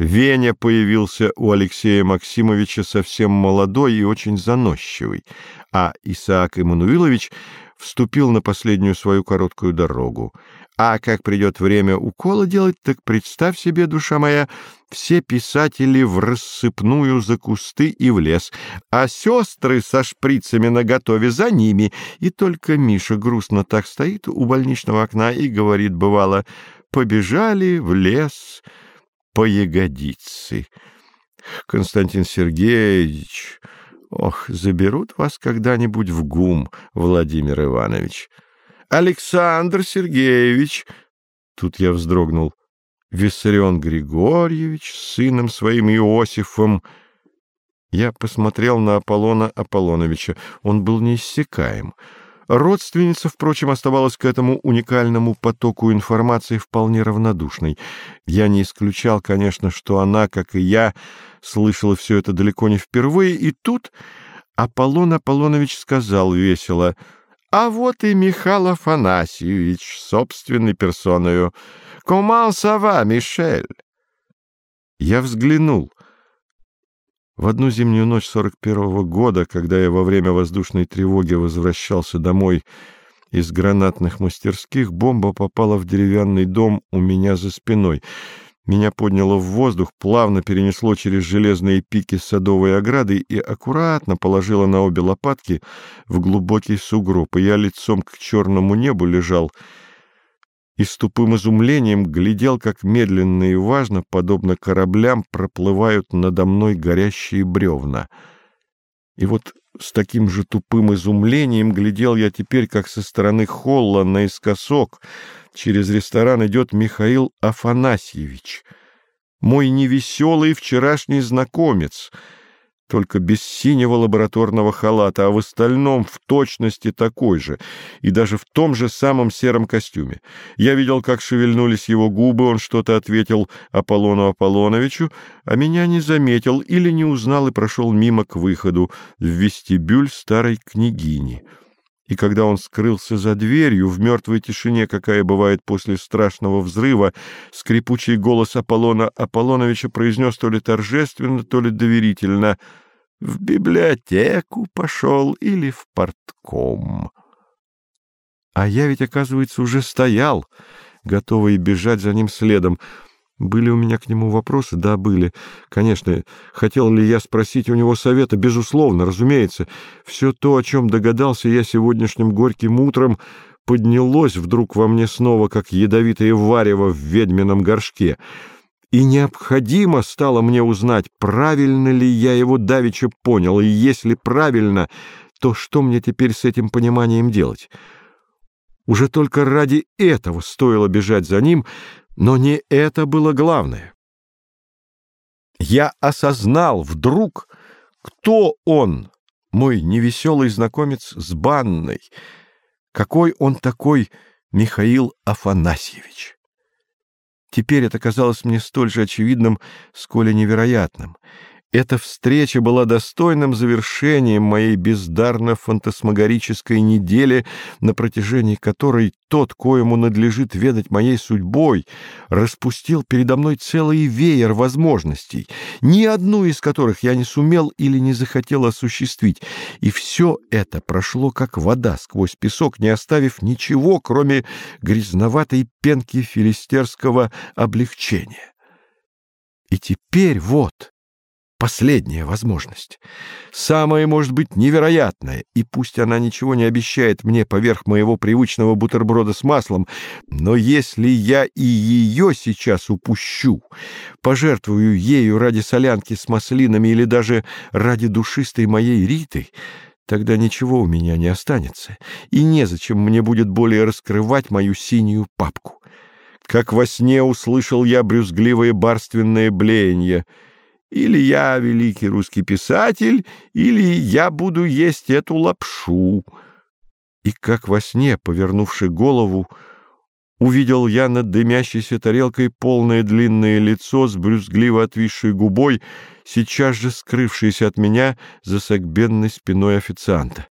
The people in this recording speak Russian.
Веня появился у Алексея Максимовича совсем молодой и очень заносчивый, а Исаак Эммануилович вступил на последнюю свою короткую дорогу. А как придет время укола делать, так представь себе, душа моя, все писатели в рассыпную за кусты и в лес, а сестры со шприцами наготове за ними, и только Миша грустно так стоит у больничного окна и говорит, бывало, «побежали в лес по ягодицы». Константин Сергеевич, ох, заберут вас когда-нибудь в ГУМ, Владимир Иванович. Александр Сергеевич, тут я вздрогнул, Виссарион Григорьевич с сыном своим Иосифом. Я посмотрел на Аполлона Аполлоновича. Он был неиссякаем. Родственница, впрочем, оставалась к этому уникальному потоку информации вполне равнодушной. Я не исключал, конечно, что она, как и я, слышала все это далеко не впервые, и тут Аполлон Аполлонович сказал весело — а вот и Михаил Афанасьевич собственной персоною. «Comment ça va, Мишель?» Я взглянул. В одну зимнюю ночь сорок первого года, когда я во время воздушной тревоги возвращался домой из гранатных мастерских, бомба попала в деревянный дом у меня за спиной — меня подняло в воздух, плавно перенесло через железные пики садовой ограды и аккуратно положило на обе лопатки в глубокий сугроб, и я лицом к черному небу лежал и с тупым изумлением глядел, как медленно и важно, подобно кораблям, проплывают надо мной горящие бревна. И вот с таким же тупым изумлением глядел я теперь, как со стороны холла наискосок — через ресторан идет Михаил Афанасьевич, мой невеселый вчерашний знакомец, только без синего лабораторного халата, а в остальном в точности такой же, и даже в том же самом сером костюме. Я видел, как шевельнулись его губы, он что-то ответил Аполлону Аполлоновичу, а меня не заметил или не узнал и прошел мимо к выходу в вестибюль старой княгини и когда он скрылся за дверью, в мертвой тишине, какая бывает после страшного взрыва, скрипучий голос Аполлона Аполлоновича произнес то ли торжественно, то ли доверительно «В библиотеку пошел или в портком». А я ведь, оказывается, уже стоял, готовый бежать за ним следом — были у меня к нему вопросы? Да, были. Конечно. Хотел ли я спросить у него совета? Безусловно, разумеется. Все то, о чем догадался я сегодняшним горьким утром, поднялось вдруг во мне снова, как ядовитое варево в ведьмином горшке. И необходимо стало мне узнать, правильно ли я его давеча понял, и если правильно, то что мне теперь с этим пониманием делать? Уже только ради этого стоило бежать за ним — но не это было главное. Я осознал вдруг, кто он, мой невеселый знакомец с банной, какой он такой Михаил Афанасьевич. Теперь это казалось мне столь же очевидным, сколь и невероятным — эта встреча была достойным завершением моей бездарно-фантасмагорической недели, на протяжении которой тот, коему надлежит ведать моей судьбой, распустил передо мной целый веер возможностей, ни одну из которых я не сумел или не захотел осуществить, и все это прошло как вода сквозь песок, не оставив ничего, кроме грязноватой пенки филистерского облегчения. И теперь вот последняя возможность. Самая, может быть, невероятная, и пусть она ничего не обещает мне поверх моего привычного бутерброда с маслом, но если я и ее сейчас упущу, пожертвую ею ради солянки с маслинами или даже ради душистой моей Риты, тогда ничего у меня не останется, и незачем мне будет более раскрывать мою синюю папку. Как во сне услышал я брюзгливое барственное блеяние — или я великий русский писатель, или я буду есть эту лапшу. И как во сне, повернувши голову, увидел я над дымящейся тарелкой полное длинное лицо с брюзгливо отвисшей губой, сейчас же скрывшееся от меня за согбенной спиной официанта.